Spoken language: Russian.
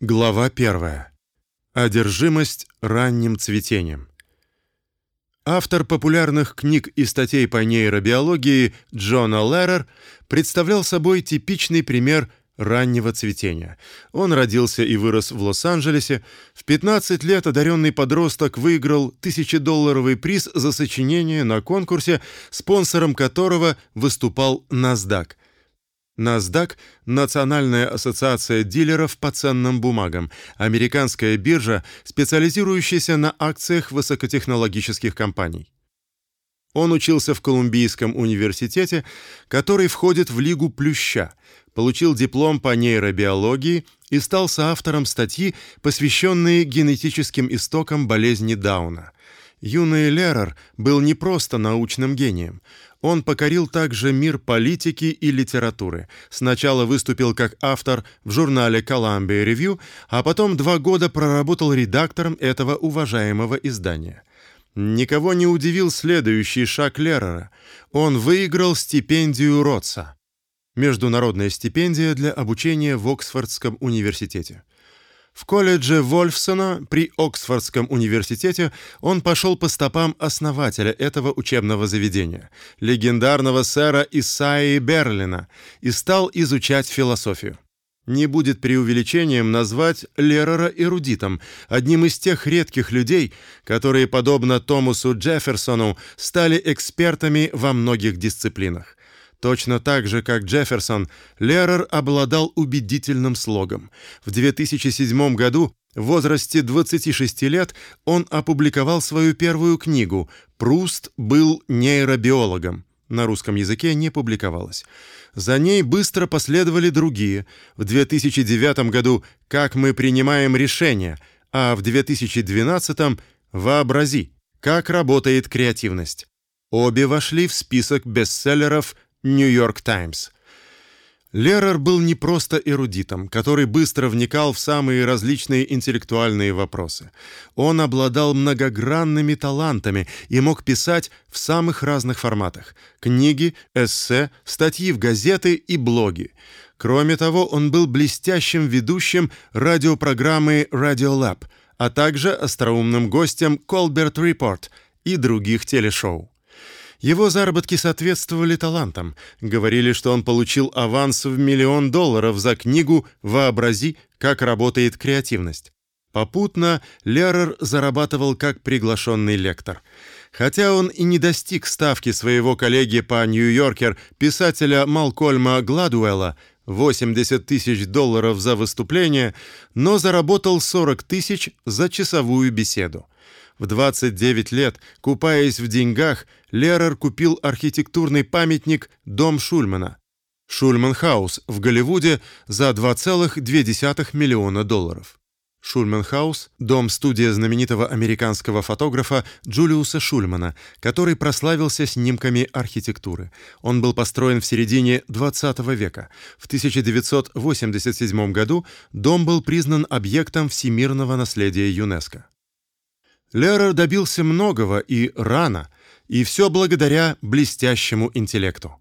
Глава 1. Одержимость ранним цветением. Автор популярных книг и статей по нейробиологии Джона Леррер представлял собой типичный пример раннего цветения. Он родился и вырос в Лос-Анджелесе. В 15 лет одаренный подросток выиграл тысячедолларовый приз за сочинение на конкурсе, спонсором которого выступал NASDAQ – NASDAQ – Национальная ассоциация дилеров по ценным бумагам, американская биржа, специализирующаяся на акциях высокотехнологических компаний. Он учился в Колумбийском университете, который входит в Лигу Плюща, получил диплом по нейробиологии и стал соавтором статьи, посвященной генетическим истокам болезни Дауна. Юный Лерер был не просто научным гением – он покорил также мир политики и литературы. Сначала выступил как автор в журнале Columbia Review, а потом два года проработал редактором этого уважаемого издания. Никого не удивил следующий шаг Лерера. Он выиграл стипендию Ротса. Международная стипендия для обучения в Оксфордском университете. В колледже Вольфсона при Оксфордском университете он пошел по стопам основателя этого учебного заведения, легендарного сэра Исаии Берлина, и стал изучать философию. Не будет преувеличением назвать Лерера эрудитом, одним из тех редких людей, которые, подобно Томасу Джефферсону, стали экспертами во многих дисциплинах. Точно так же, как Джефферсон, Лерер обладал убедительным слогом. В 2007 году, в возрасте 26 лет, он опубликовал свою первую книгу «Пруст был нейробиологом». На русском языке не публиковалась. За ней быстро последовали другие. В 2009 году «Как мы принимаем решения», а в 2012 «Вообрази, как работает креативность». Обе вошли в список бестселлеров Нью-Йорк Таймс. Лерер был не просто эрудитом, который быстро вникал в самые различные интеллектуальные вопросы. Он обладал многогранными талантами и мог писать в самых разных форматах: книги, эссе, статьи в газеты и блоги. Кроме того, он был блестящим ведущим радиопрограммы Radiolab, а также остроумным гостем Colbert Report и других телешоу. Его заработки соответствовали талантам. Говорили, что он получил аванс в миллион долларов за книгу «Вообрази, как работает креативность». Попутно Лерер зарабатывал как приглашенный лектор. Хотя он и не достиг ставки своего коллеги по Нью-Йоркер, писателя Малкольма Гладуэлла, 80 тысяч долларов за выступление, но заработал 40 тысяч за часовую беседу. В 29 лет, купаясь в деньгах, Лерер купил архитектурный памятник Дом Шульмана. Шульман-хаус в Голливуде за 2,2 миллиона долларов. Шульман-хаус – дом-студия знаменитого американского фотографа Джулиуса Шульмана, который прославился снимками архитектуры. Он был построен в середине 20 века. В 1987 году дом был признан объектом всемирного наследия ЮНЕСКО. Лерер добился многого и рано, и все благодаря блестящему интеллекту.